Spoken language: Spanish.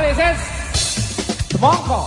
veces, Monco.